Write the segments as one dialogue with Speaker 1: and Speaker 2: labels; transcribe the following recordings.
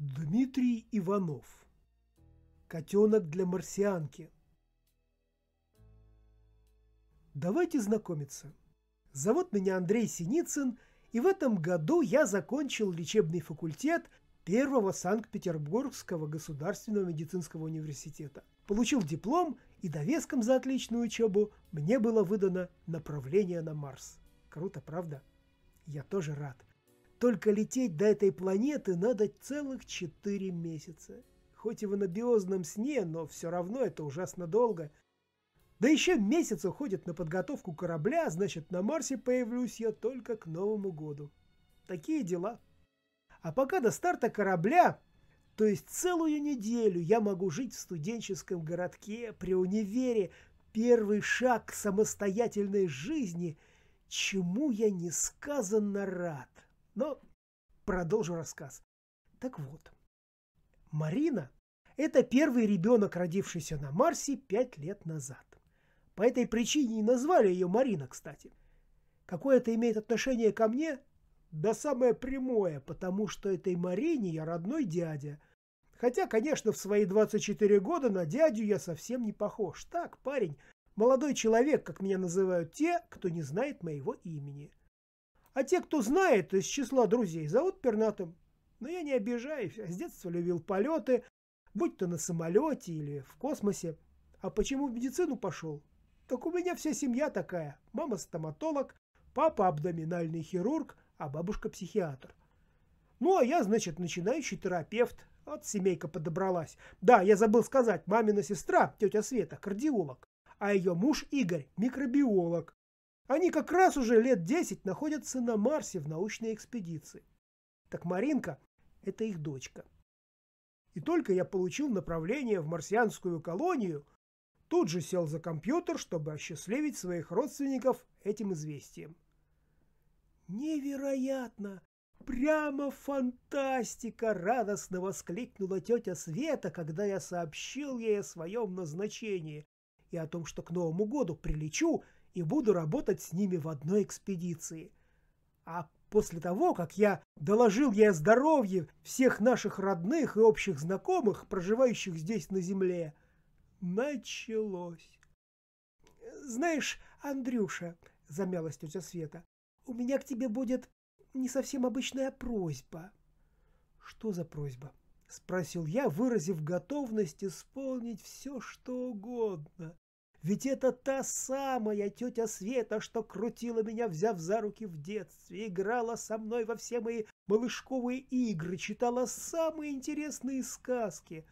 Speaker 1: Дмитрий Иванов. Котенок для марсианки. Давайте знакомиться. Зовут меня Андрей Синицын, и в этом году я закончил лечебный факультет Первого Санкт-Петербургского государственного медицинского университета. Получил диплом, и довеском за отличную учебу мне было выдано направление на Марс. Круто, правда? Я тоже рад. Только лететь до этой планеты надо целых четыре месяца. Хоть и в анабиозном сне, но все равно это ужасно долго. Да еще месяц уходит на подготовку корабля, значит, на Марсе появлюсь я только к Новому году. Такие дела. А пока до старта корабля, то есть целую неделю, я могу жить в студенческом городке, при универе, первый шаг к самостоятельной жизни, чему я несказанно рад. Но продолжу рассказ. Так вот, Марина – это первый ребенок, родившийся на Марсе пять лет назад. По этой причине и назвали ее Марина, кстати. Какое это имеет отношение ко мне? Да самое прямое, потому что этой Марине я родной дядя. Хотя, конечно, в свои 24 года на дядю я совсем не похож. Так, парень, молодой человек, как меня называют те, кто не знает моего имени. А те, кто знает, из числа друзей, зовут пернатым. Но я не обижаюсь, с детства любил полеты, будь то на самолете или в космосе. А почему в медицину пошел? Так у меня вся семья такая. Мама стоматолог, папа абдоминальный хирург, а бабушка психиатр. Ну, а я, значит, начинающий терапевт. Вот семейка подобралась. Да, я забыл сказать, мамина сестра, тетя Света, кардиолог, а ее муж Игорь, микробиолог. Они как раз уже лет 10 находятся на Марсе в научной экспедиции. Так Маринка – это их дочка. И только я получил направление в марсианскую колонию, тут же сел за компьютер, чтобы осчастливить своих родственников этим известием. «Невероятно! Прямо фантастика!» – радостно воскликнула тетя Света, когда я сообщил ей о своем назначении и о том, что к Новому году прилечу – и буду работать с ними в одной экспедиции. А после того, как я доложил ей о здоровье всех наших родных и общих знакомых, проживающих здесь на земле, началось. «Знаешь, Андрюша», — замялась тетя Света, — «у меня к тебе будет не совсем обычная просьба». «Что за просьба?» — спросил я, выразив готовность исполнить все, что угодно. Ведь это та самая тетя Света, что крутила меня, взяв за руки в детстве, играла со мной во все мои малышковые игры, читала самые интересные сказки.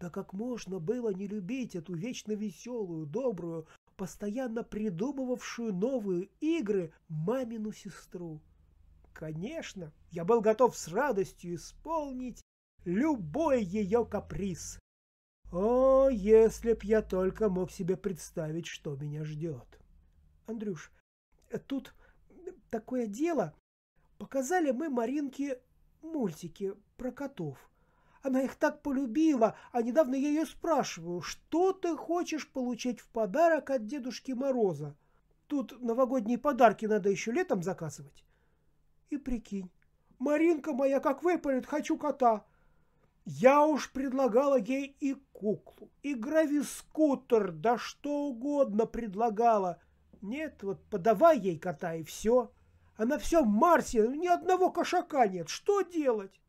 Speaker 1: Да как можно было не любить эту вечно веселую, добрую, постоянно придумывавшую новые игры мамину сестру? Конечно, я был готов с радостью исполнить любой ее каприз. О, если б я только мог себе представить, что меня ждет. Андрюш, тут такое дело. Показали мы Маринке мультики про котов. Она их так полюбила, а недавно я ее спрашиваю, что ты хочешь получить в подарок от Дедушки Мороза? Тут новогодние подарки надо еще летом заказывать. И прикинь, Маринка моя как выпалит, хочу кота. Я уж предлагала ей и куклу, и гравискутер, да что угодно предлагала. Нет, вот подавай ей кота и все. А на всем Марсе ни одного кошака нет. Что делать?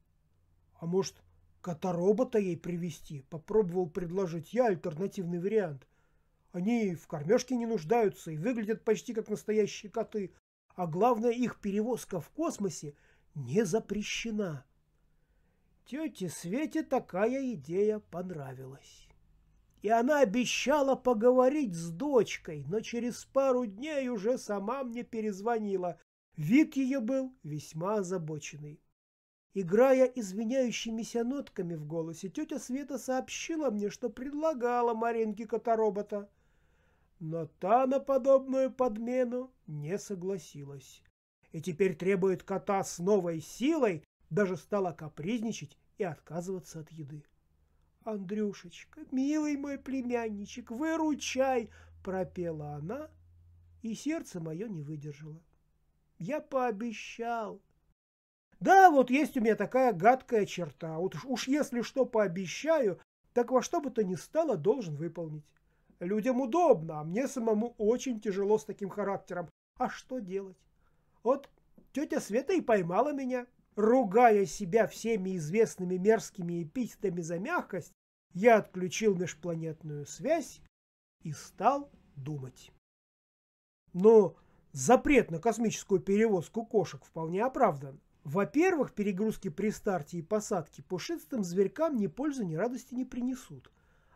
Speaker 1: А может, кота-робота ей привезти? Попробовал предложить я альтернативный вариант. Они в кормежке не нуждаются и выглядят почти как настоящие коты. А главное, их перевозка в космосе не запрещена. Тете Свете такая идея понравилась. И она обещала поговорить с дочкой, но через пару дней уже сама мне перезвонила. Вид ее был весьма озабоченный. Играя извиняющимися нотками в голосе, тетя Света сообщила мне, что предлагала Маринке которобота. Но та на подобную подмену не согласилась. И теперь требует кота с новой силой даже стала капризничать и отказываться от еды. «Андрюшечка, милый мой племянничек, выручай!» – пропела она, и сердце мое не выдержало. Я пообещал. Да, вот есть у меня такая гадкая черта. Вот уж, уж если что пообещаю, так во что бы то ни стало должен выполнить. Людям удобно, а мне самому очень тяжело с таким характером. А что делать? Вот тетя Света и поймала меня. Ругая себя всеми известными мерзкими эпитетами за мягкость, я отключил межпланетную связь и стал думать. Но запрет на космическую перевозку кошек вполне оправдан. Во-первых, перегрузки при старте и посадке пушистым зверькам ни пользы, ни радости не принесут.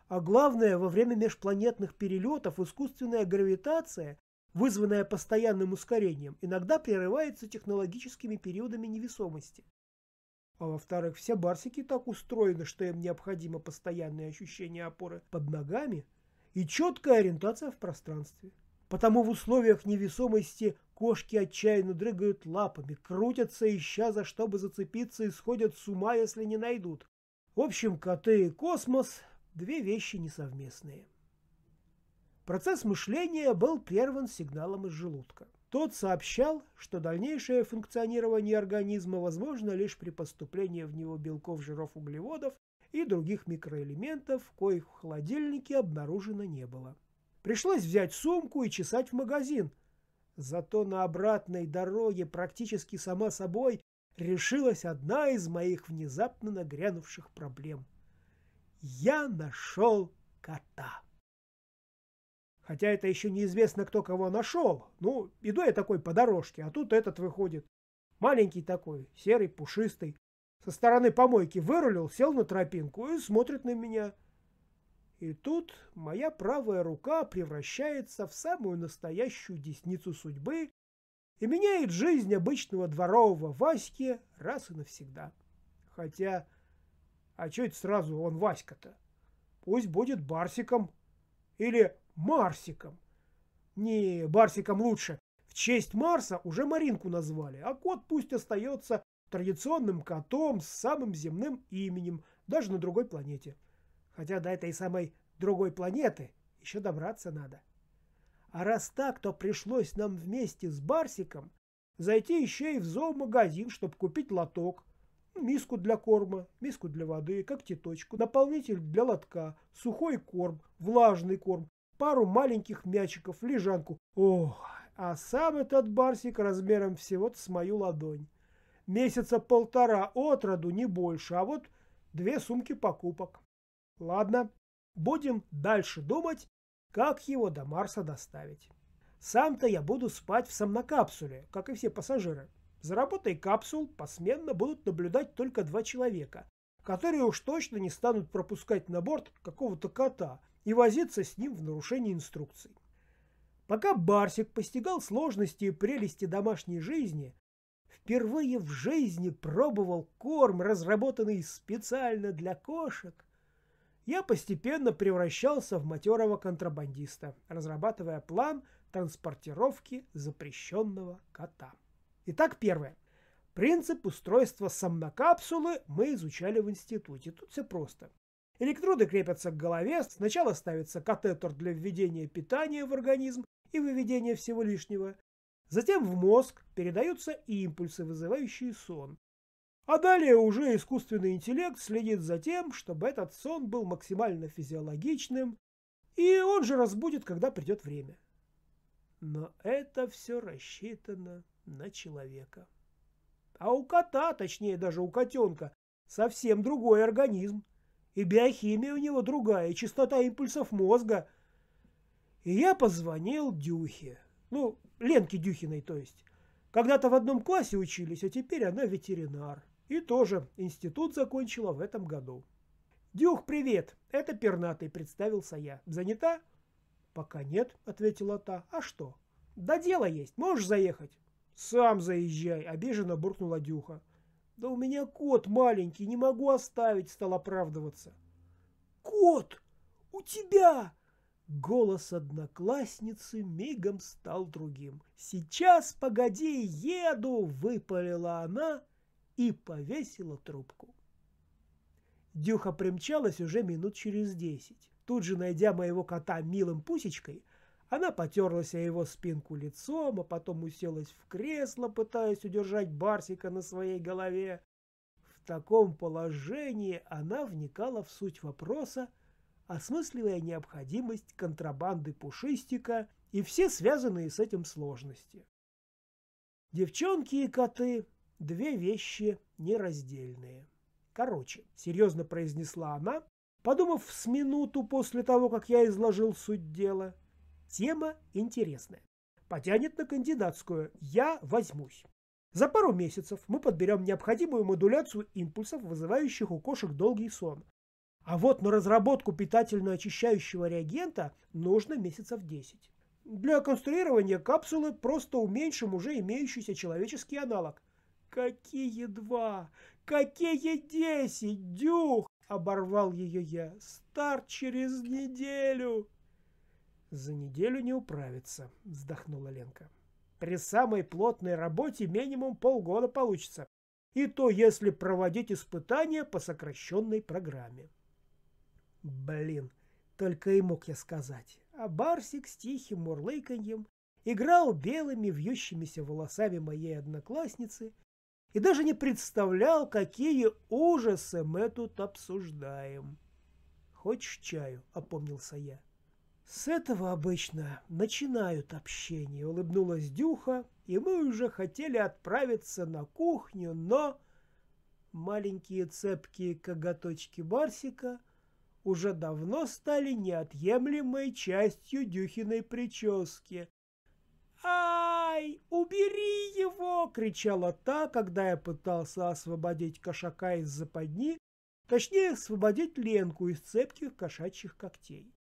Speaker 1: А главное, во время межпланетных перелетов искусственная гравитация, вызванная постоянным ускорением, иногда прерывается технологическими периодами невесомости. А во-вторых, все барсики так устроены, что им необходимо постоянное ощущение опоры под ногами и четкая ориентация в пространстве. Потому в условиях невесомости кошки отчаянно дрыгают лапами, крутятся, ища за что бы зацепиться и сходят с ума, если не найдут. В общем, коты и космос – две вещи несовместные. Процесс мышления был прерван сигналом из желудка. Тот сообщал, что дальнейшее функционирование организма возможно лишь при поступлении в него белков, жиров, углеводов и других микроэлементов, коих в холодильнике обнаружено не было. Пришлось взять сумку и чесать в магазин. Зато на обратной дороге практически сама собой решилась одна из моих внезапно нагрянувших проблем. Я нашел кота. Хотя это еще неизвестно, кто кого нашел. Ну, иду я такой по дорожке, а тут этот выходит. Маленький такой, серый, пушистый. Со стороны помойки вырулил, сел на тропинку и смотрит на меня. И тут моя правая рука превращается в самую настоящую десницу судьбы и меняет жизнь обычного дворового Васьки раз и навсегда. Хотя, а что это сразу он Васька-то? Пусть будет Барсиком или Марсиком. Не, Барсиком лучше. В честь Марса уже Маринку назвали, а кот пусть остается традиционным котом с самым земным именем, даже на другой планете. Хотя до этой самой другой планеты еще добраться надо. А раз так, то пришлось нам вместе с Барсиком зайти еще и в зоомагазин, чтобы купить лоток, миску для корма, миску для воды, когтеточку, наполнитель для лотка, сухой корм, влажный корм, пару маленьких мячиков, лежанку. Ох, а сам этот Барсик размером всего-то с мою ладонь. Месяца полтора от роду, не больше, а вот две сумки покупок. Ладно, будем дальше думать, как его до Марса доставить. Сам-то я буду спать в сомнокапсуле, как и все пассажиры. За работой капсул посменно будут наблюдать только два человека, которые уж точно не станут пропускать на борт какого-то кота и возиться с ним в нарушении инструкций. Пока Барсик постигал сложности и прелести домашней жизни, впервые в жизни пробовал корм, разработанный специально для кошек, я постепенно превращался в матерого контрабандиста, разрабатывая план транспортировки запрещенного кота. Итак, первое. Принцип устройства сомнокапсулы мы изучали в институте. Тут все просто. Электроды крепятся к голове, сначала ставится катетер для введения питания в организм и выведения всего лишнего. Затем в мозг передаются импульсы, вызывающие сон. А далее уже искусственный интеллект следит за тем, чтобы этот сон был максимально физиологичным, и он же разбудит, когда придет время. Но это все рассчитано на человека. А у кота, точнее даже у котенка, совсем другой организм. И биохимия у него другая, и частота импульсов мозга. И я позвонил Дюхе. Ну, Ленке Дюхиной, то есть. Когда-то в одном классе учились, а теперь она ветеринар. И тоже институт закончила в этом году. «Дюх, привет! Это пернатый», — представился я. «Занята?» «Пока нет», — ответила та. «А что?» «Да дело есть. Можешь заехать?» «Сам заезжай», — обиженно буркнула Дюха. «Да у меня кот маленький, не могу оставить», — стал оправдываться. «Кот! У тебя!» Голос одноклассницы мигом стал другим. «Сейчас, погоди, еду!» — выпалила она и повесила трубку. Дюха примчалась уже минут через десять. Тут же, найдя моего кота милым пусечкой, Она потерлась о его спинку лицом, а потом уселась в кресло, пытаясь удержать Барсика на своей голове. В таком положении она вникала в суть вопроса, осмысливая необходимость контрабанды пушистика и все связанные с этим сложности. Девчонки и коты – две вещи нераздельные. Короче, серьезно произнесла она, подумав с минуту после того, как я изложил суть дела. Тема интересная. Потянет на кандидатскую. Я возьмусь. За пару месяцев мы подберем необходимую модуляцию импульсов, вызывающих у кошек долгий сон. А вот на разработку питательно-очищающего реагента нужно месяцев 10. Для конструирования капсулы просто уменьшим уже имеющийся человеческий аналог. Какие два? Какие десять? Дюх! Оборвал ее я. Старт через неделю. За неделю не управится, вздохнула Ленка. При самой плотной работе минимум полгода получится. И то, если проводить испытания по сокращенной программе. Блин, только и мог я сказать. А Барсик с тихим мурлыканьем играл белыми вьющимися волосами моей одноклассницы и даже не представлял, какие ужасы мы тут обсуждаем. «Хочешь чаю?» — опомнился я. «С этого обычно начинают общение», — улыбнулась Дюха, и мы уже хотели отправиться на кухню, но... Маленькие цепкие коготочки Барсика уже давно стали неотъемлемой частью Дюхиной прически. «Ай, убери его!» — кричала та, когда я пытался освободить кошака из западни, точнее, освободить Ленку из цепких кошачьих когтей.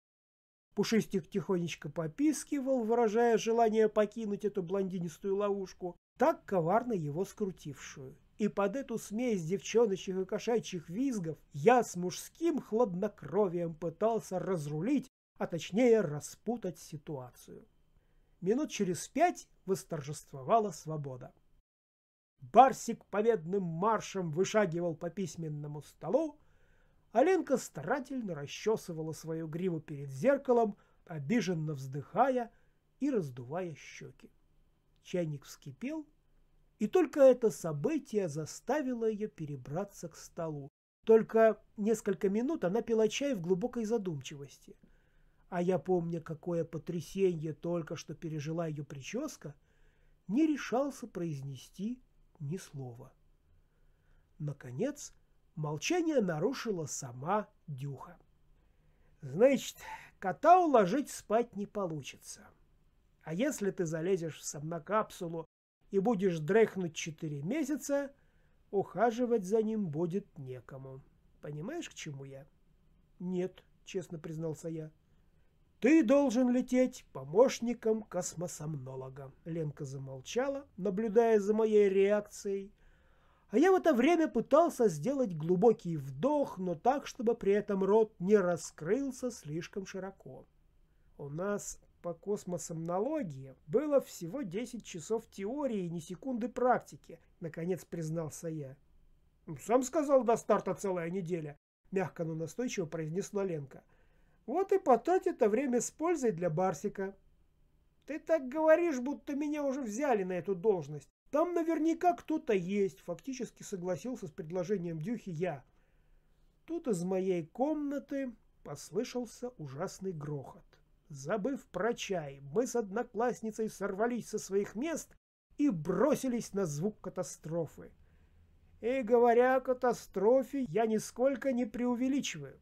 Speaker 1: Пушистик тихонечко попискивал, выражая желание покинуть эту блондинистую ловушку, так коварно его скрутившую. И под эту смесь девчоночьих и кошачьих визгов я с мужским хладнокровием пытался разрулить, а точнее распутать ситуацию. Минут через пять восторжествовала свобода. Барсик победным маршем вышагивал по письменному столу, Аленка старательно расчесывала свою гриву перед зеркалом, обиженно вздыхая и раздувая щеки. Чайник вскипел, и только это событие заставило ее перебраться к столу. Только несколько минут она пила чай в глубокой задумчивости. А я, помня, какое потрясение только что пережила ее прическа, не решался произнести ни слова. Наконец, Молчание нарушила сама Дюха. Значит, кота уложить спать не получится. А если ты залезешь в сомнокапсулу и будешь дрыхнуть четыре месяца, ухаживать за ним будет некому. Понимаешь, к чему я? Нет, честно признался я. Ты должен лететь помощником космосомнолога. Ленка замолчала, наблюдая за моей реакцией, а я в это время пытался сделать глубокий вдох, но так, чтобы при этом рот не раскрылся слишком широко. У нас по космосомнологии было всего 10 часов теории и ни секунды практики, наконец признался я. «Ну, «Сам сказал, до старта целая неделя», — мягко, но настойчиво произнесла Ленка. «Вот и потрать это время с пользой для Барсика». «Ты так говоришь, будто меня уже взяли на эту должность. Там наверняка кто-то есть, фактически согласился с предложением Дюхи я. Тут из моей комнаты послышался ужасный грохот. Забыв про чай, мы с одноклассницей сорвались со своих мест и бросились на звук катастрофы. И говоря о катастрофе, я нисколько не преувеличиваю.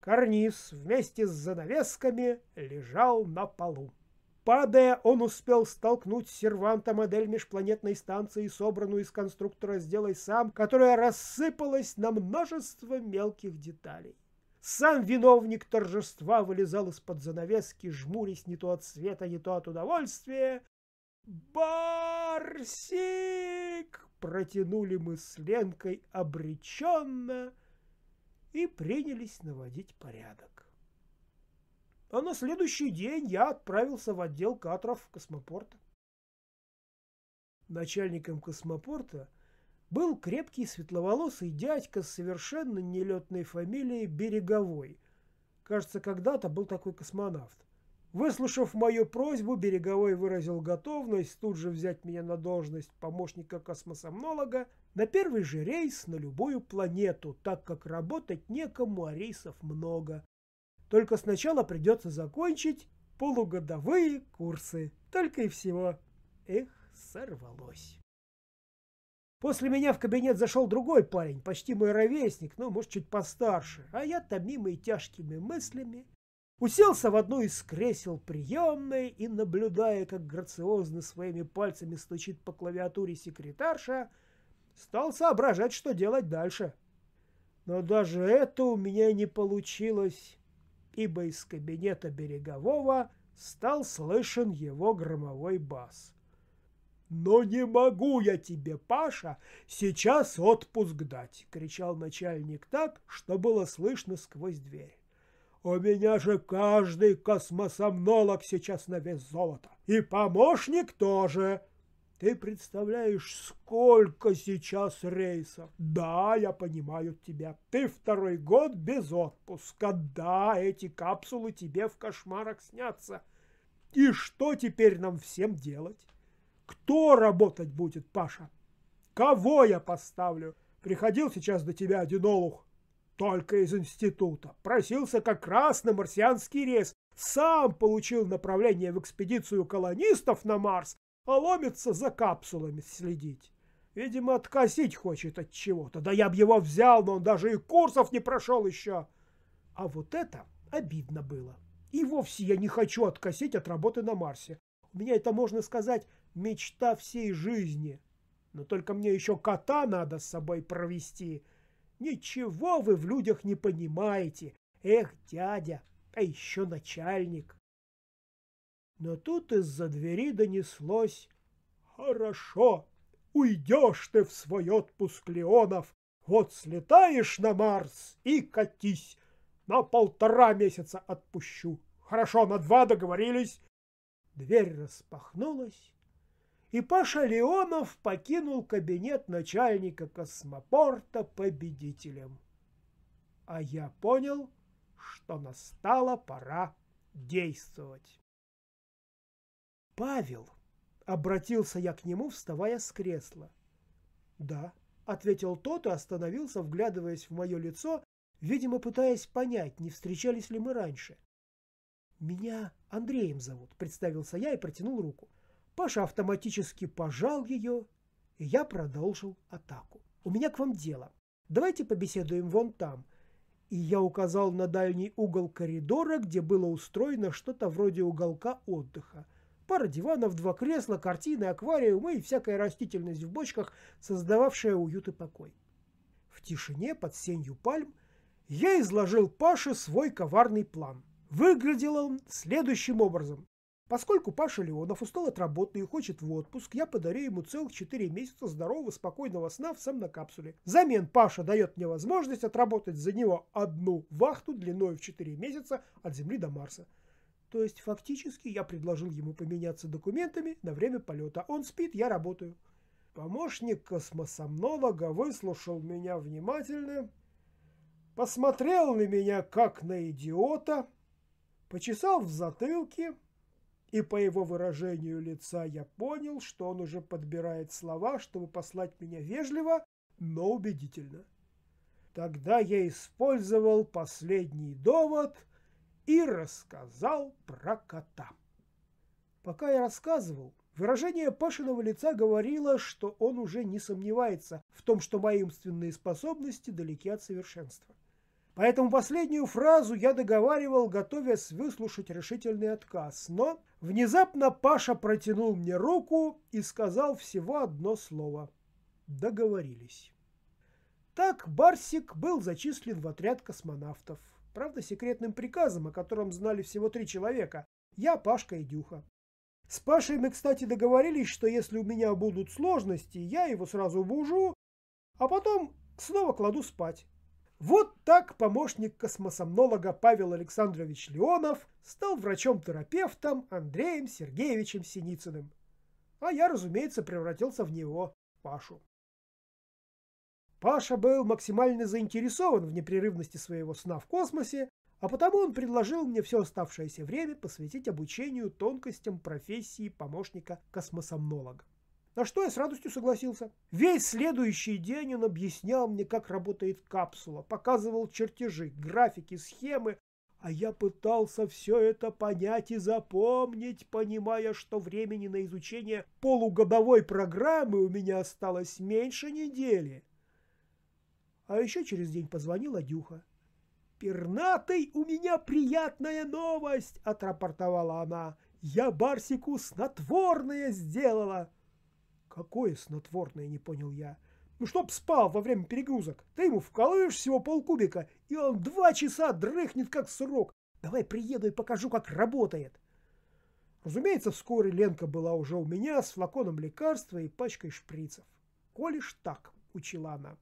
Speaker 1: Карниз вместе с занавесками лежал на полу. Падая, он успел столкнуть серванта модель межпланетной станции, собранную из конструктора «Сделай сам», которая рассыпалась на множество мелких деталей. Сам виновник торжества вылезал из-под занавески, жмурясь не то от света, не то от удовольствия. «Барсик!» — протянули мы с Ленкой обреченно и принялись наводить порядок. А на следующий день я отправился в отдел кадров космопорта. Начальником космопорта был крепкий светловолосый дядька с совершенно нелетной фамилией Береговой. Кажется, когда-то был такой космонавт. Выслушав мою просьбу, Береговой выразил готовность тут же взять меня на должность помощника космосомнолога на первый же рейс на любую планету, так как работать некому, а рейсов много. Только сначала придется закончить полугодовые курсы. Только и всего. Эх, сорвалось. После меня в кабинет зашел другой парень, почти мой ровесник, но, может, чуть постарше, а я, томимый тяжкими мыслями, уселся в одну из кресел приемной и, наблюдая, как грациозно своими пальцами стучит по клавиатуре секретарша, стал соображать, что делать дальше. Но даже это у меня не получилось, ибо из кабинета Берегового стал слышен его громовой бас. «Но не могу я тебе, Паша, сейчас отпуск дать!» — кричал начальник так, что было слышно сквозь дверь. У меня же каждый космосомнолог сейчас на вес золота. И помощник тоже. Ты представляешь, сколько сейчас рейсов? Да, я понимаю тебя. Ты второй год без отпуска. Да, эти капсулы тебе в кошмарах снятся. И что теперь нам всем делать? Кто работать будет, Паша? Кого я поставлю? Приходил сейчас до тебя один олух только из института. Просился как раз на марсианский рейс. Сам получил направление в экспедицию колонистов на Марс, а ломится за капсулами следить. Видимо, откосить хочет от чего-то. Да я б его взял, но он даже и курсов не прошел еще. А вот это обидно было. И вовсе я не хочу откосить от работы на Марсе. У меня это, можно сказать, мечта всей жизни. Но только мне еще кота надо с собой провести – Ничего вы в людях не понимаете. Эх, дядя, а еще начальник. Но тут из-за двери донеслось «Хорошо, уйдешь ты в свой отпуск, Леонов, вот слетаешь на Марс и катись, на полтора месяца отпущу. Хорошо, на два договорились». Дверь распахнулась, и Паша Леонов покинул кабинет начальника космопорта победителем. А я понял, что настала пора действовать. «Павел!» — обратился я к нему, вставая с кресла. «Да», — ответил тот и остановился, вглядываясь в мое лицо, видимо, пытаясь понять, не встречались ли мы раньше. «Меня Андреем зовут», — представился я и протянул руку. Паша автоматически пожал ее, и я продолжил атаку. «У меня к вам дело. Давайте побеседуем вон там». И я указал на дальний угол коридора, где было устроено что-то вроде уголка отдыха. Пара диванов, два кресла, картины, аквариум и всякая растительность в бочках, создававшая уют и покой. В тишине под сенью пальм я изложил Паше свой коварный план. Выглядел он следующим образом. Поскольку Паша Леонов устал от работы и хочет в отпуск, я подарю ему целых 4 месяца здорового, спокойного сна в капсуле. Взамен Паша дает мне возможность отработать за него одну вахту длиной в 4 месяца от Земли до Марса. То есть фактически я предложил ему поменяться документами на время полета. Он спит, я работаю. Помощник космосомнолога выслушал меня внимательно, посмотрел на меня как на идиота, почесал в затылке и по его выражению лица я понял, что он уже подбирает слова, чтобы послать меня вежливо, но убедительно. Тогда я использовал последний довод и рассказал про кота. Пока я рассказывал, выражение Пашиного лица говорило, что он уже не сомневается в том, что мои умственные способности далеки от совершенства. Поэтому последнюю фразу я договаривал, готовясь выслушать решительный отказ. Но внезапно Паша протянул мне руку и сказал всего одно слово. Договорились. Так Барсик был зачислен в отряд космонавтов. Правда, секретным приказом, о котором знали всего три человека. Я, Пашка и Дюха. С Пашей мы, кстати, договорились, что если у меня будут сложности, я его сразу бужу, а потом снова кладу спать. Вот так помощник космосомнолога Павел Александрович Леонов стал врачом-терапевтом Андреем Сергеевичем Синицыным. А я, разумеется, превратился в него, Пашу. Паша был максимально заинтересован в непрерывности своего сна в космосе, а потому он предложил мне все оставшееся время посвятить обучению тонкостям профессии помощника космосомнолога. На что я с радостью согласился. Весь следующий день он объяснял мне, как работает капсула, показывал чертежи, графики, схемы, а я пытался все это понять и запомнить, понимая, что времени на изучение полугодовой программы у меня осталось меньше недели. А еще через день позвонила Дюха. «Пернатый, у меня приятная новость!» – отрапортовала она. «Я Барсику снотворное сделала!» «Какое снотворное?» – не понял я. «Ну, чтоб спал во время перегрузок. Ты ему вкалываешь всего полкубика, и он два часа дрыхнет, как срок. Давай приеду и покажу, как работает». Разумеется, вскоре Ленка была уже у меня с флаконом лекарства и пачкой шприцев. «Колешь так», – учила она.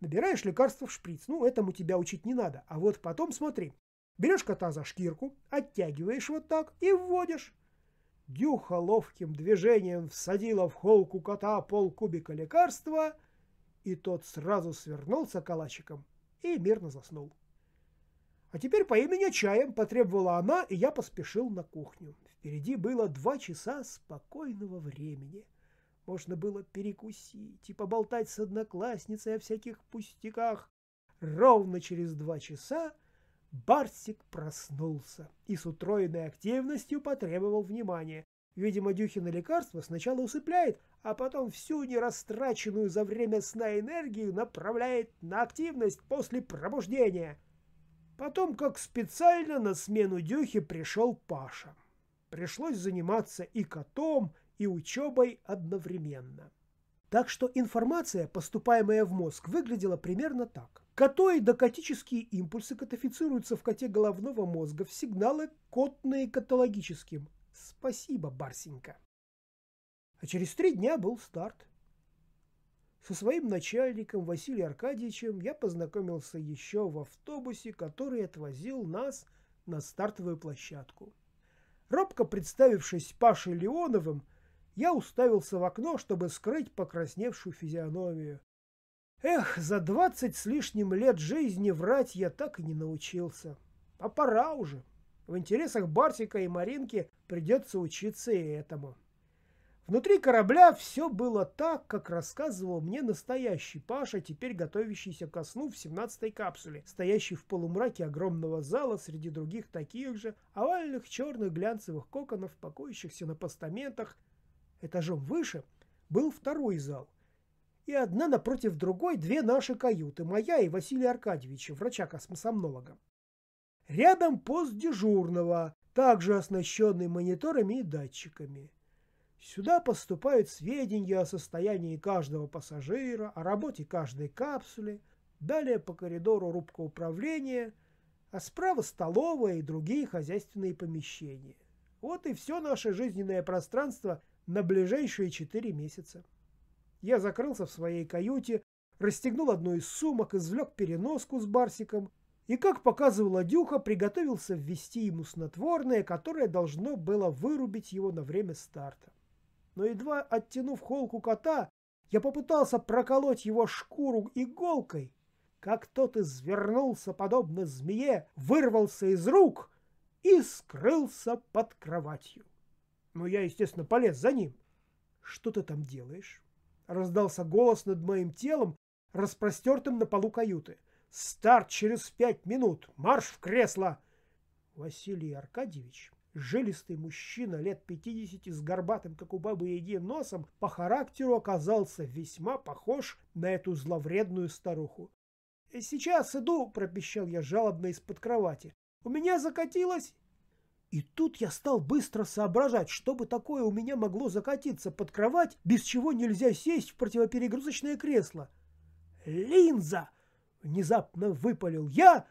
Speaker 1: Набираешь лекарство в шприц. Ну, этому тебя учить не надо. А вот потом смотри. Берешь кота за шкирку, оттягиваешь вот так и вводишь. Дюха ловким движением всадила в холку кота полкубика лекарства, и тот сразу свернулся калачиком и мирно заснул. А теперь по имени чаем потребовала она, и я поспешил на кухню. Впереди было два часа спокойного времени. Можно было перекусить и поболтать с одноклассницей о всяких пустяках. Ровно через два часа Барсик проснулся и с утроенной активностью потребовал внимания. Видимо, Дюхина лекарство сначала усыпляет, а потом всю нерастраченную за время сна энергию направляет на активность после пробуждения. Потом, как специально, на смену Дюхи пришел Паша. Пришлось заниматься и котом, и учебой одновременно. Так что информация, поступаемая в мозг, выглядела примерно так. Катоидокатические импульсы катафицируются в коте головного мозга в сигналы котные каталогическим. Спасибо, Барсенька. А через три дня был старт. Со своим начальником Василием Аркадьевичем я познакомился еще в автобусе, который отвозил нас на стартовую площадку. Робко представившись Пашей Леоновым, я уставился в окно, чтобы скрыть покрасневшую физиономию. Эх, за двадцать с лишним лет жизни врать я так и не научился. А пора уже. В интересах Бартика и Маринки придется учиться и этому. Внутри корабля все было так, как рассказывал мне настоящий Паша, теперь готовящийся ко сну в семнадцатой капсуле, стоящий в полумраке огромного зала среди других таких же овальных черных глянцевых коконов, покоящихся на постаментах, Этажом выше был второй зал. И одна напротив другой две наши каюты, моя и Василия Аркадьевича, врача-космосомнолога. Рядом пост дежурного, также оснащенный мониторами и датчиками. Сюда поступают сведения о состоянии каждого пассажира, о работе каждой капсулы, далее по коридору рубка управления, а справа столовая и другие хозяйственные помещения. Вот и все наше жизненное пространство – на ближайшие четыре месяца. Я закрылся в своей каюте, расстегнул одну из сумок, извлек переноску с барсиком и, как показывала Дюха, приготовился ввести ему снотворное, которое должно было вырубить его на время старта. Но едва оттянув холку кота, я попытался проколоть его шкуру иголкой, как тот извернулся, подобно змее, вырвался из рук и скрылся под кроватью. Ну, я, естественно, полез за ним. «Что ты там делаешь?» Раздался голос над моим телом, распростертым на полу каюты. «Старт через пять минут! Марш в кресло!» Василий Аркадьевич, жилистый мужчина лет пятидесяти с горбатым, как у бабы Яги, носом, по характеру оказался весьма похож на эту зловредную старуху. «Сейчас иду», — пропищал я жалобно из-под кровати. «У меня закатилось и тут я стал быстро соображать, что бы такое у меня могло закатиться под кровать, без чего нельзя сесть в противоперегрузочное кресло. «Линза!» — внезапно выпалил я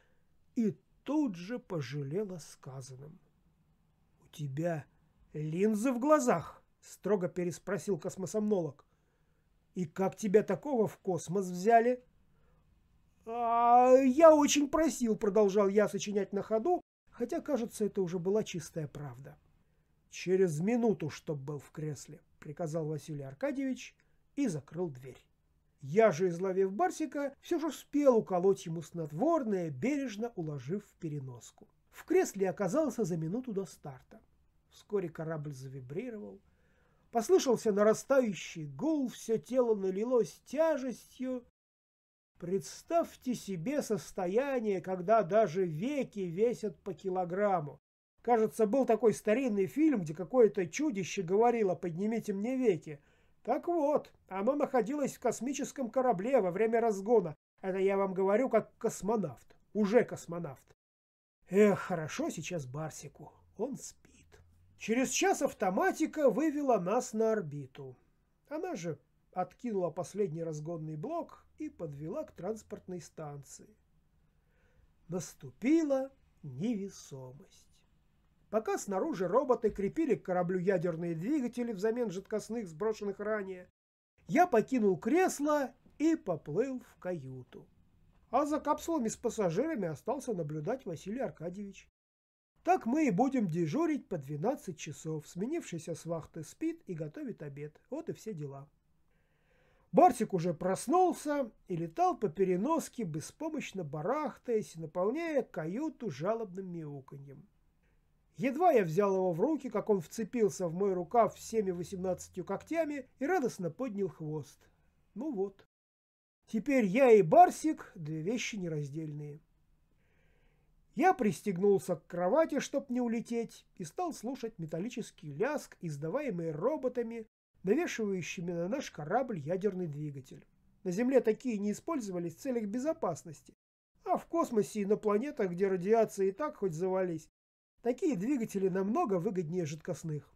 Speaker 1: и тут же пожалел о сказанном. «У тебя линзы в глазах?» — строго переспросил космосомнолог. «И как тебя такого в космос взяли?» «А, «Я очень просил», — продолжал я сочинять на ходу, хотя, кажется, это уже была чистая правда. «Через минуту, чтоб был в кресле», — приказал Василий Аркадьевич и закрыл дверь. Я же, изловив Барсика, все же успел уколоть ему снотворное, бережно уложив в переноску. В кресле оказался за минуту до старта. Вскоре корабль завибрировал. Послышался нарастающий гул, все тело налилось тяжестью. Представьте себе состояние, когда даже веки весят по килограмму. Кажется, был такой старинный фильм, где какое-то чудище говорило «поднимите мне веки». Так вот, оно находилось в космическом корабле во время разгона. Это я вам говорю как космонавт. Уже космонавт. Эх, хорошо сейчас Барсику. Он спит. Через час автоматика вывела нас на орбиту. Она же откинула последний разгонный блок и подвела к транспортной станции. Наступила невесомость. Пока снаружи роботы крепили к кораблю ядерные двигатели взамен жидкостных, сброшенных ранее, я покинул кресло и поплыл в каюту. А за капсулами с пассажирами остался наблюдать Василий Аркадьевич. Так мы и будем дежурить по 12 часов. Сменившийся с вахты спит и готовит обед. Вот и все дела. Барсик уже проснулся и летал по переноске, беспомощно барахтаясь, наполняя каюту жалобным мяуканьем. Едва я взял его в руки, как он вцепился в мой рукав всеми восемнадцатью когтями и радостно поднял хвост. Ну вот. Теперь я и Барсик – две вещи нераздельные. Я пристегнулся к кровати, чтоб не улететь, и стал слушать металлический ляск, издаваемый роботами, навешивающими на наш корабль ядерный двигатель. На Земле такие не использовались в целях безопасности, а в космосе и на планетах, где радиация и так хоть завались, такие двигатели намного выгоднее жидкостных.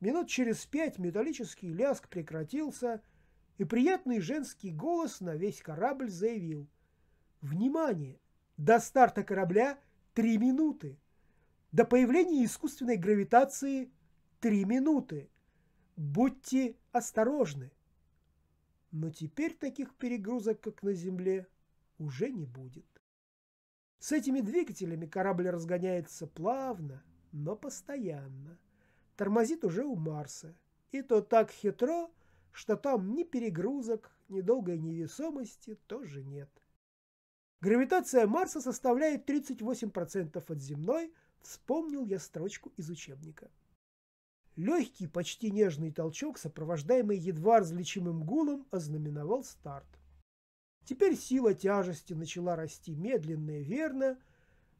Speaker 1: Минут через пять металлический ляск прекратился, и приятный женский голос на весь корабль заявил «Внимание! До старта корабля три минуты. До появления искусственной гравитации три минуты. Будьте осторожны. Но теперь таких перегрузок, как на Земле, уже не будет. С этими двигателями корабль разгоняется плавно, но постоянно. Тормозит уже у Марса. И то так хитро, что там ни перегрузок, ни долгой невесомости тоже нет. Гравитация Марса составляет 38% от земной, вспомнил я строчку из учебника. Легкий, почти нежный толчок, сопровождаемый едва различимым гулом, ознаменовал старт. Теперь сила тяжести начала расти медленно и верно,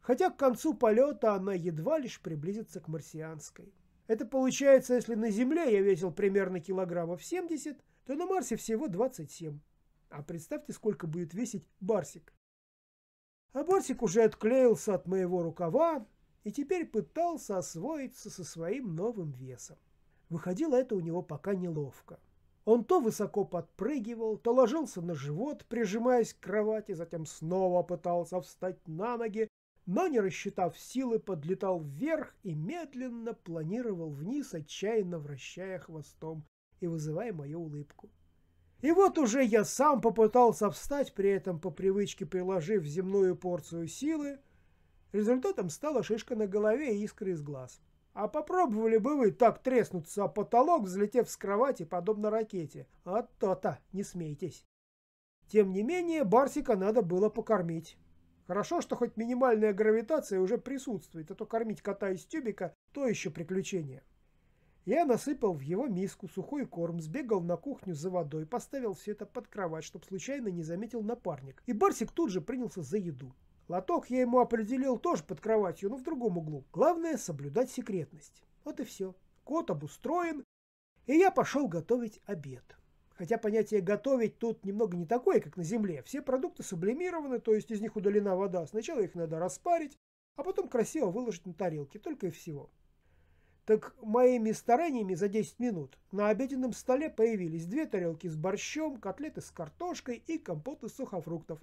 Speaker 1: хотя к концу полета она едва лишь приблизится к марсианской. Это получается, если на Земле я весил примерно килограммов 70, то на Марсе всего 27. А представьте, сколько будет весить Барсик. А Барсик уже отклеился от моего рукава и теперь пытался освоиться со своим новым весом. Выходило это у него пока неловко. Он то высоко подпрыгивал, то ложился на живот, прижимаясь к кровати, затем снова пытался встать на ноги, но, не рассчитав силы, подлетал вверх и медленно планировал вниз, отчаянно вращая хвостом и вызывая мою улыбку. И вот уже я сам попытался встать, при этом по привычке приложив земную порцию силы. Результатом стала шишка на голове и искры из глаз. А попробовали бы вы так треснуться о потолок, взлетев с кровати, подобно ракете? А то-то, не смейтесь. Тем не менее, Барсика надо было покормить. Хорошо, что хоть минимальная гравитация уже присутствует, а то кормить кота из тюбика – то еще приключение. Я насыпал в его миску сухой корм, сбегал на кухню за водой, поставил все это под кровать, чтобы случайно не заметил напарник. И Барсик тут же принялся за еду. Лоток я ему определил тоже под кроватью, но в другом углу. Главное соблюдать секретность. Вот и все. Кот обустроен, и я пошел готовить обед. Хотя понятие «готовить» тут немного не такое, как на Земле. Все продукты сублимированы, то есть из них удалена вода. Сначала их надо распарить, а потом красиво выложить на тарелки, только и всего. Так моими стараниями за 10 минут на обеденном столе появились две тарелки с борщом, котлеты с картошкой и компот из сухофруктов.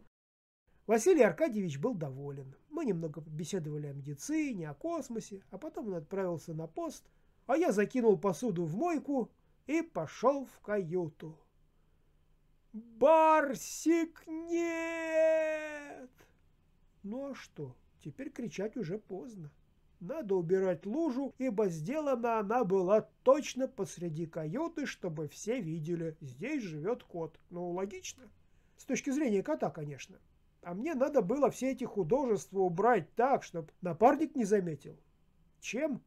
Speaker 1: Василий Аркадьевич был доволен. Мы немного беседовали о медицине, о космосе, а потом он отправился на пост, а я закинул посуду в мойку и пошел в каюту. «Барсик, нет!» Ну а что, теперь кричать уже поздно. Надо убирать лужу, ибо сделана она была точно посреди каюты, чтобы все видели. Здесь живет кот. Ну, логично. С точки зрения кота, конечно. А мне надо было все эти художества убрать так, чтобы напарник не заметил. Чем?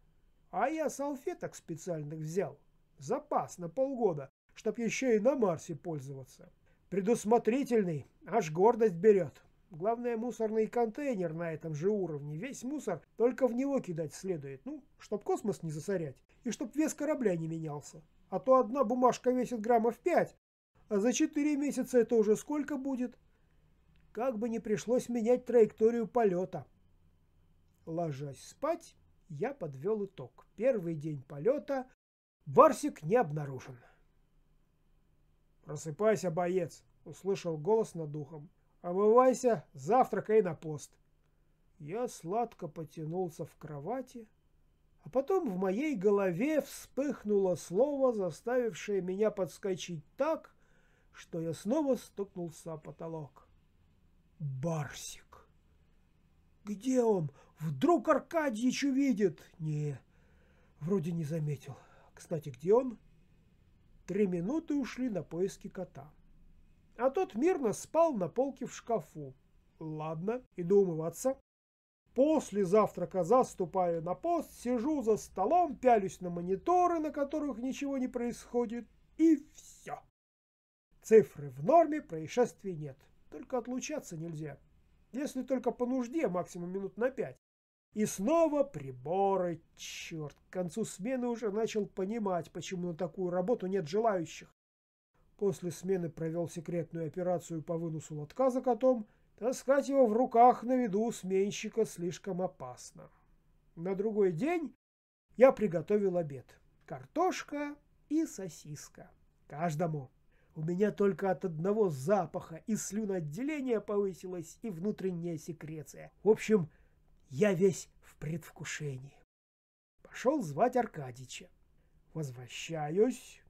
Speaker 1: А я салфеток специальных взял. Запас на полгода, чтоб еще и на Марсе пользоваться. Предусмотрительный, аж гордость берет. Главное, мусорный контейнер на этом же уровне. Весь мусор только в него кидать следует. Ну, чтоб космос не засорять. И чтоб вес корабля не менялся. А то одна бумажка весит граммов 5. А за 4 месяца это уже сколько будет? Как бы не пришлось менять траекторию полета. Ложась спать, я подвел итог. Первый день полета. Барсик не обнаружен. «Просыпайся, боец!» — услышал голос над духом. Омывайся, завтракай на пост. Я сладко потянулся в кровати, а потом в моей голове вспыхнуло слово, заставившее меня подскочить так, что я снова стукнулся о потолок. Барсик. Где он? Вдруг Аркадьич увидит? Не, вроде не заметил. Кстати, где он? Три минуты ушли на поиски кота а тот мирно спал на полке в шкафу. Ладно, иду умываться. После завтрака заступаю на пост, сижу за столом, пялюсь на мониторы, на которых ничего не происходит, и все. Цифры в норме, происшествий нет. Только отлучаться нельзя. Если только по нужде, максимум минут на пять. И снова приборы, черт. К концу смены уже начал понимать, почему на такую работу нет желающих. После смены провел секретную операцию по выносу лотка за котом. Таскать его в руках на виду сменщика слишком опасно. На другой день я приготовил обед. Картошка и сосиска. Каждому. У меня только от одного запаха и слюноотделение повысилось, и внутренняя секреция. В общем, я весь в предвкушении. Пошел звать Аркадича. Возвращаюсь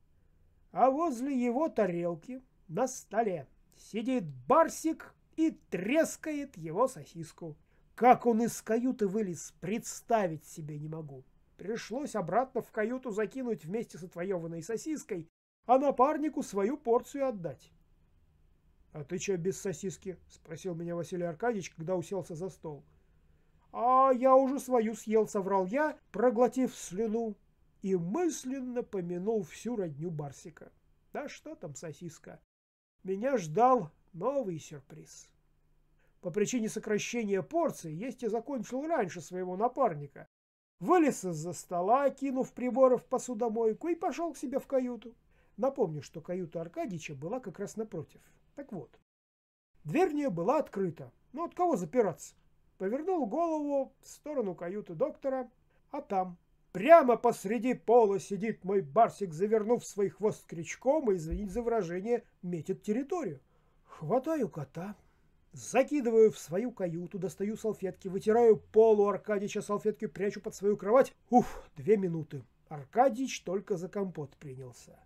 Speaker 1: а возле его тарелки на столе сидит барсик и трескает его сосиску. Как он из каюты вылез, представить себе не могу. Пришлось обратно в каюту закинуть вместе с отвоеванной сосиской, а напарнику свою порцию отдать. — А ты че без сосиски? — спросил меня Василий Аркадьевич, когда уселся за стол. — А я уже свою съел, соврал я, проглотив слюну и мысленно помянул всю родню Барсика. Да что там сосиска? Меня ждал новый сюрприз. По причине сокращения порции есть я закончил раньше своего напарника. Вылез из-за стола, кинув приборы в посудомойку и пошел к себе в каюту. Напомню, что каюта Аркадича была как раз напротив. Так вот, дверь в нее была открыта. Ну от кого запираться? Повернул голову в сторону каюты доктора, а там Прямо посреди пола сидит мой барсик, завернув свой хвост крючком и, извините за выражение, метит территорию. Хватаю кота, закидываю в свою каюту, достаю салфетки, вытираю полу Аркадича салфетки, прячу под свою кровать. Уф, две минуты. Аркадич только за компот принялся.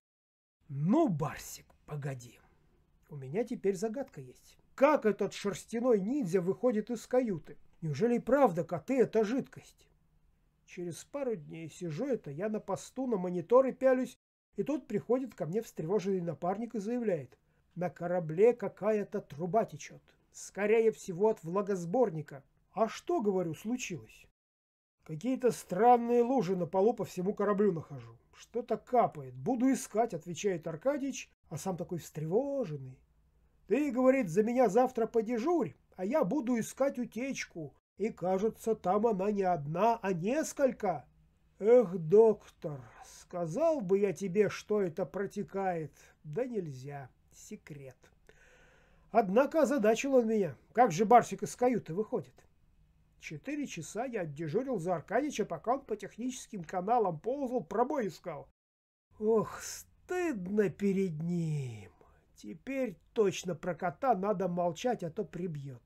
Speaker 1: Ну, Барсик, погоди. У меня теперь загадка есть. Как этот шерстяной ниндзя выходит из каюты? Неужели и правда коты — это жидкость? Через пару дней сижу это, я на посту, на мониторы пялюсь, и тут приходит ко мне встревоженный напарник и заявляет. На корабле какая-то труба течет. Скорее всего, от влагосборника. А что, говорю, случилось? Какие-то странные лужи на полу по всему кораблю нахожу. Что-то капает. Буду искать, отвечает Аркадьич, а сам такой встревоженный. Ты, говорит, за меня завтра подежурь, а я буду искать утечку. И, кажется, там она не одна, а несколько. Эх, доктор, сказал бы я тебе, что это протекает. Да нельзя. Секрет. Однако озадачил он меня. Как же Барсик из каюты выходит? Четыре часа я дежурил за Аркадьича, пока он по техническим каналам ползал, пробой искал. Ох, стыдно перед ним. Теперь точно про кота надо молчать, а то прибьет.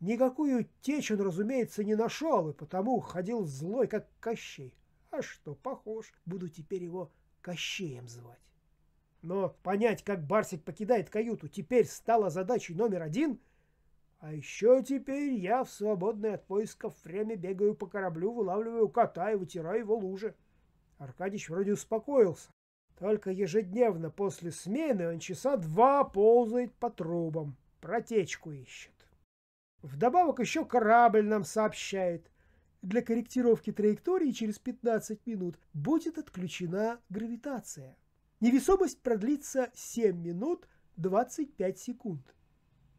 Speaker 1: Никакую течь он, разумеется, не нашел, и потому ходил злой, как Кощей. А что, похож, буду теперь его Кощеем звать. Но понять, как Барсик покидает каюту, теперь стало задачей номер один. А еще теперь я в свободное от поисков время бегаю по кораблю, вылавливаю кота и вытираю его лужи. Аркадьич вроде успокоился. Только ежедневно после смены он часа два ползает по трубам, протечку ищет. Вдобавок еще корабль нам сообщает. Для корректировки траектории через 15 минут будет отключена гравитация. Невесомость продлится 7 минут 25 секунд.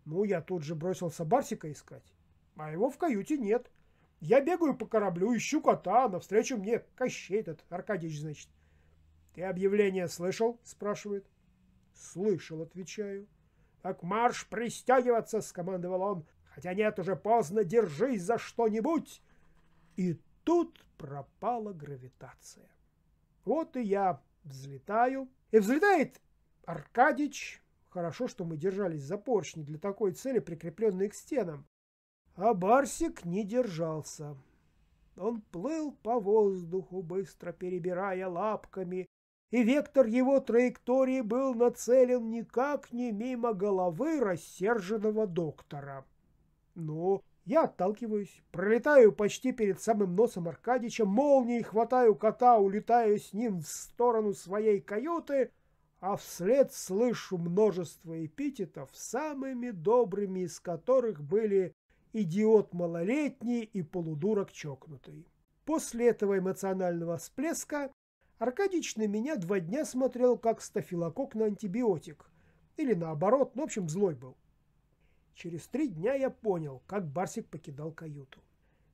Speaker 1: Ну, я тут же бросился Барсика искать. А его в каюте нет. Я бегаю по кораблю, ищу кота, а навстречу мне Кощей этот, Аркадьевич, значит. «Ты объявление слышал?» – спрашивает. «Слышал», – отвечаю. «Так марш пристегиваться!» – скомандовал он. «Хотя нет, уже поздно, держись за что-нибудь!» И тут пропала гравитация. Вот и я взлетаю. И взлетает Аркадич. Хорошо, что мы держались за поршни для такой цели, прикрепленные к стенам. А Барсик не держался. Он плыл по воздуху, быстро перебирая лапками, и вектор его траектории был нацелен никак не мимо головы рассерженного доктора. Ну, я отталкиваюсь, пролетаю почти перед самым носом Аркадича, молнией хватаю кота, улетаю с ним в сторону своей каюты, а вслед слышу множество эпитетов, самыми добрыми из которых были «идиот малолетний» и «полудурок чокнутый». После этого эмоционального всплеска Аркадьич на меня два дня смотрел, как стафилокок на антибиотик. Или наоборот, ну, в общем, злой был. Через три дня я понял, как Барсик покидал каюту.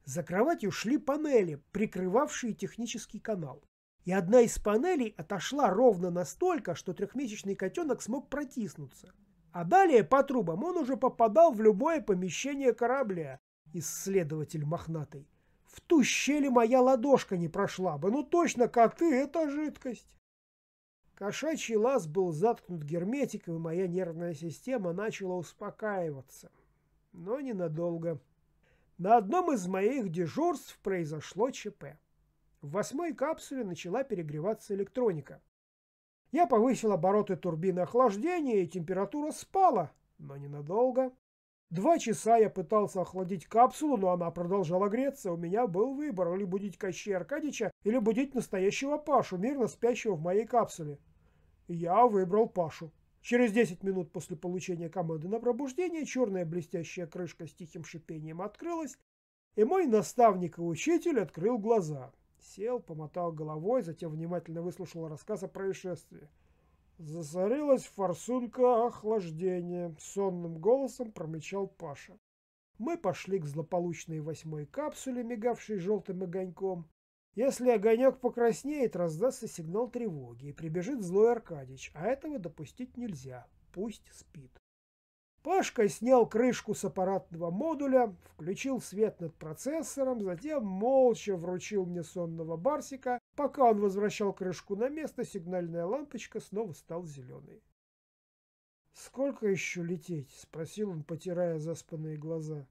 Speaker 1: За кроватью шли панели, прикрывавшие технический канал. И одна из панелей отошла ровно настолько, что трехмесячный котенок смог протиснуться. А далее по трубам он уже попадал в любое помещение корабля, исследователь мохнатый. В ту щели моя ладошка не прошла бы. Ну точно, коты — это жидкость. Кошачий лаз был заткнут герметиком, и моя нервная система начала успокаиваться. Но ненадолго. На одном из моих дежурств произошло ЧП. В восьмой капсуле начала перегреваться электроника. Я повысил обороты турбины охлаждения, и температура спала, но ненадолго. Два часа я пытался охладить капсулу, но она продолжала греться. У меня был выбор, или будить Кощея Аркадьича, или будить настоящего Пашу, мирно спящего в моей капсуле. Я выбрал Пашу. Через 10 минут после получения команды на пробуждение черная блестящая крышка с тихим шипением открылась, и мой наставник и учитель открыл глаза. Сел, помотал головой, затем внимательно выслушал рассказ о происшествии. Засорилась форсунка охлаждения, сонным голосом промычал Паша. Мы пошли к злополучной восьмой капсуле, мигавшей желтым огоньком. Если огонек покраснеет, раздастся сигнал тревоги, и прибежит злой Аркадич, а этого допустить нельзя, пусть спит. Пашка снял крышку с аппаратного модуля, включил свет над процессором, затем молча вручил мне сонного Барсика. Пока он возвращал крышку на место, сигнальная лампочка снова стала зеленой. «Сколько еще лететь?» — спросил он, потирая заспанные глаза.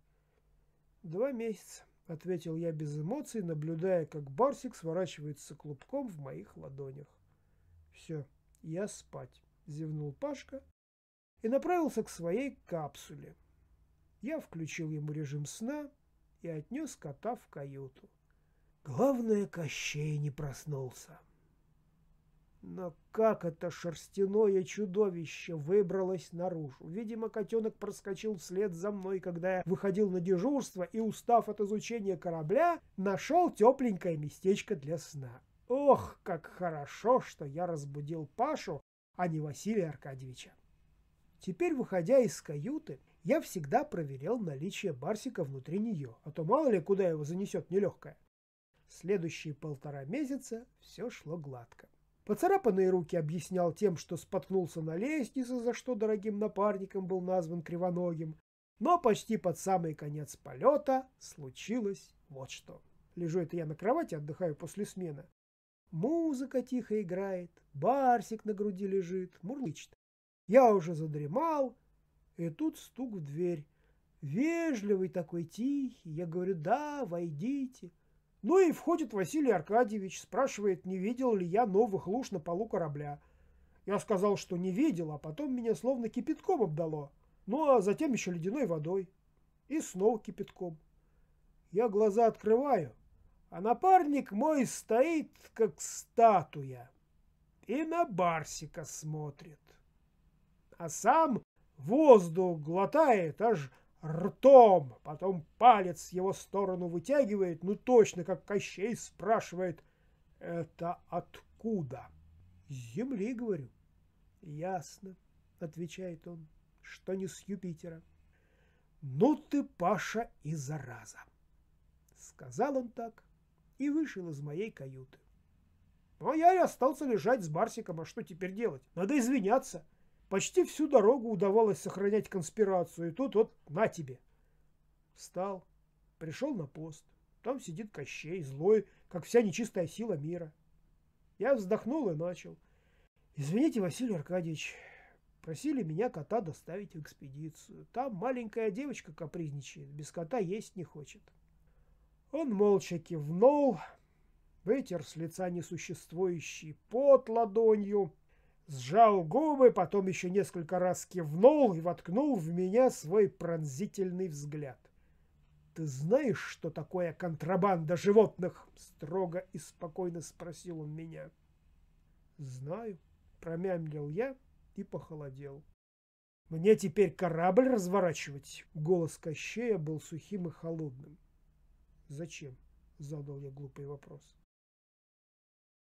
Speaker 1: «Два месяца», — ответил я без эмоций, наблюдая, как Барсик сворачивается клубком в моих ладонях. «Все, я спать», — зевнул Пашка и направился к своей капсуле. Я включил ему режим сна и отнес кота в каюту. Главное, Кощей не проснулся. Но как это шерстяное чудовище выбралось наружу? Видимо, котенок проскочил вслед за мной, когда я выходил на дежурство и, устав от изучения корабля, нашел тепленькое местечко для сна. Ох, как хорошо, что я разбудил Пашу, а не Василия Аркадьевича. Теперь, выходя из каюты, я всегда проверял наличие Барсика внутри нее, а то мало ли куда его занесет нелегкое. Следующие полтора месяца все шло гладко. Поцарапанные руки объяснял тем, что споткнулся на лестнице, за что дорогим напарником был назван Кривоногим. Но почти под самый конец полета случилось вот что. Лежу это я на кровати, отдыхаю после смены. Музыка тихо играет, Барсик на груди лежит, мурлычет. Я уже задремал, и тут стук в дверь. Вежливый такой, тихий. Я говорю, да, войдите. Ну и входит Василий Аркадьевич, спрашивает, не видел ли я новых луж на полу корабля. Я сказал, что не видел, а потом меня словно кипятком обдало. Ну а затем еще ледяной водой. и снова кипятком. Я глаза открываю, а напарник мой стоит, как статуя, и на Барсика смотрит. А сам воздух глотает аж ртом, потом палец его сторону вытягивает, ну точно, как Кощей спрашивает, это откуда? С земли, говорю. Ясно, отвечает он, что не с Юпитера. Ну ты, Паша, и зараза. Сказал он так и вышел из моей каюты. Ну, а я и остался лежать с Барсиком, а что теперь делать? Надо извиняться. Почти всю дорогу удавалось сохранять конспирацию, и тут вот на тебе. Встал, пришел на пост. Там сидит Кощей, злой, как вся нечистая сила мира. Я вздохнул и начал. Извините, Василий Аркадьевич, просили меня кота доставить в экспедицию. Там маленькая девочка капризничает, без кота есть не хочет. Он молча кивнул, вытер с лица несуществующий пот ладонью, сжал губы, потом еще несколько раз кивнул и воткнул в меня свой пронзительный взгляд. «Ты знаешь, что такое контрабанда животных?» — строго и спокойно спросил он меня. «Знаю», — промямлил я и похолодел. «Мне теперь корабль разворачивать?» Голос Кощея был сухим и холодным. «Зачем?» — задал я глупый вопрос.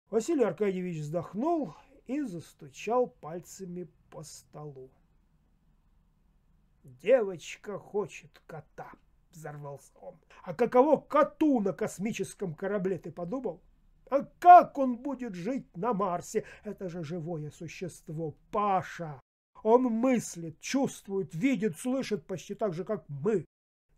Speaker 1: Василий Аркадьевич вздохнул и застучал пальцами по столу. «Девочка хочет кота!» — взорвался он. «А каково коту на космическом корабле, ты подумал? А как он будет жить на Марсе? Это же живое существо, Паша! Он мыслит, чувствует, видит, слышит почти так же, как мы.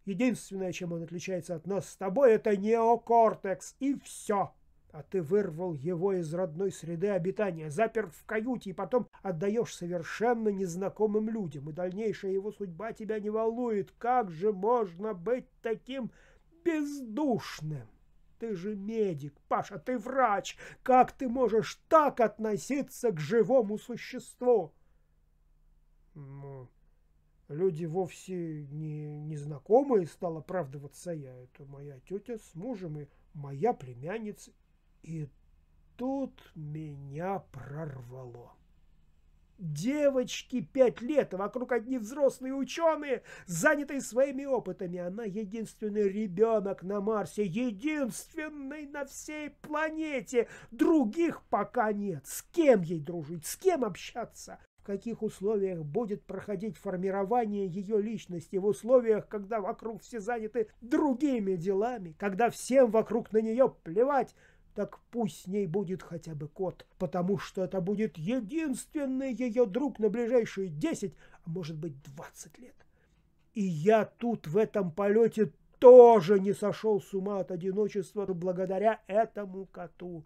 Speaker 1: Единственное, чем он отличается от нас с тобой, это неокортекс, и все!» А ты вырвал его из родной среды обитания, запер в каюте и потом отдаешь совершенно незнакомым людям, и дальнейшая его судьба тебя не волнует. Как же можно быть таким бездушным? Ты же медик, Паша, ты врач. Как ты можешь так относиться к живому существу? Ну, люди вовсе не незнакомые, стал оправдываться я. Это моя тетя с мужем и моя племянница. И тут меня прорвало. Девочки пять лет, а вокруг одни взрослые ученые, занятые своими опытами. Она единственный ребенок на Марсе, единственный на всей планете. Других пока нет. С кем ей дружить, с кем общаться? В каких условиях будет проходить формирование ее личности? В условиях, когда вокруг все заняты другими делами, когда всем вокруг на нее плевать, так пусть с ней будет хотя бы кот, потому что это будет единственный ее друг на ближайшие десять, а может быть двадцать лет. И я тут в этом полете тоже не сошел с ума от одиночества благодаря этому коту.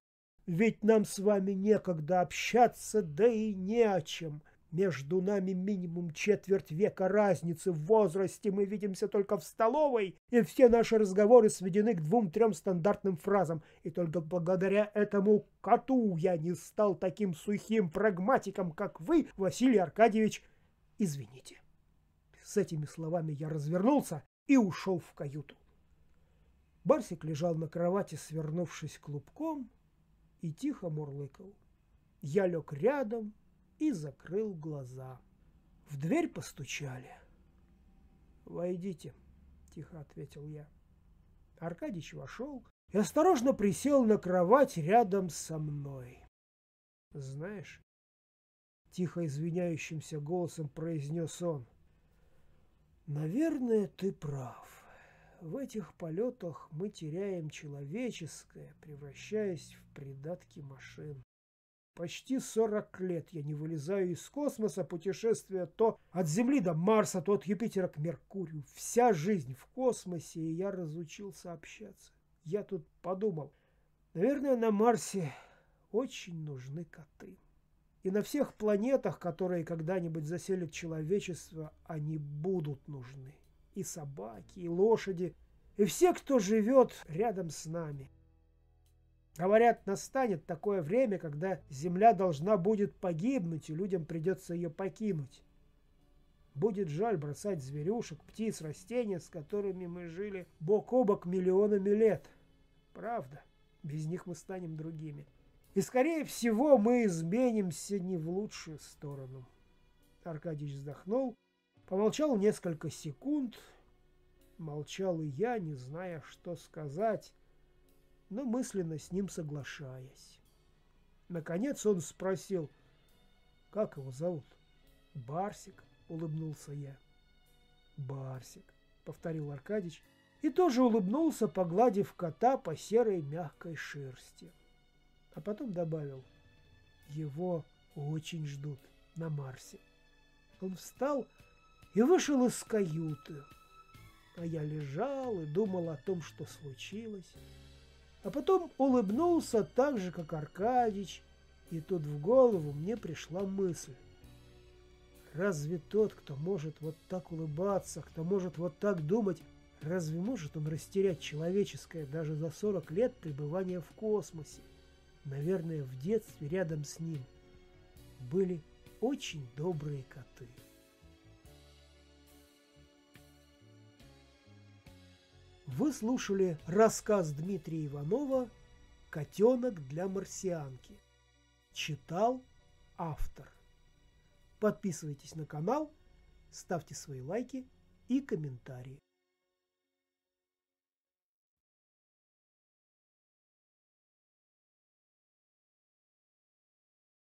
Speaker 1: Ведь нам с вами некогда общаться, да и не о чем. Между нами минимум четверть века разницы в возрасте. Мы видимся только в столовой, и все наши разговоры сведены к двум-трем стандартным фразам. И только благодаря этому коту я не стал таким сухим прагматиком, как вы, Василий Аркадьевич. Извините. С этими словами я развернулся и ушел в каюту. Барсик лежал на кровати, свернувшись клубком, и тихо мурлыкал. Я лег рядом, и закрыл глаза. В дверь постучали. «Войдите», — тихо ответил я. Аркадьич вошел и осторожно присел на кровать рядом со мной. «Знаешь», — тихо извиняющимся голосом произнес он, «наверное, ты прав. В этих полетах мы теряем человеческое, превращаясь в придатки машин. Почти 40 лет я не вылезаю из космоса, путешествия то от Земли до Марса, то от Юпитера к Меркурию. Вся жизнь в космосе, и я разучился общаться. Я тут подумал, наверное, на Марсе очень нужны коты. И на всех планетах, которые когда-нибудь заселят человечество, они будут нужны. И собаки, и лошади, и все, кто живет рядом с нами – Говорят, настанет такое время, когда земля должна будет погибнуть, и людям придется ее покинуть. Будет жаль бросать зверюшек, птиц, растения, с которыми мы жили бок о бок миллионами лет. Правда, без них мы станем другими. И, скорее всего, мы изменимся не в лучшую сторону. Аркадий вздохнул, помолчал несколько секунд. Молчал и я, не зная, что сказать, но мысленно с ним соглашаясь. Наконец он спросил, как его зовут? Барсик, улыбнулся я. Барсик, повторил Аркадич и тоже улыбнулся, погладив кота по серой мягкой шерсти. А потом добавил, его очень ждут на Марсе. Он встал и вышел из каюты. А я лежал и думал о том, что случилось. А потом улыбнулся так же, как Аркадич, и тут в голову мне пришла мысль. Разве тот, кто может вот так улыбаться, кто может вот так думать, разве может он растерять человеческое даже за 40 лет пребывания в космосе? Наверное, в детстве рядом с ним были очень добрые коты. Вы слушали рассказ Дмитрия Иванова «Котенок для марсианки». Читал автор. Подписывайтесь на канал, ставьте свои лайки и комментарии.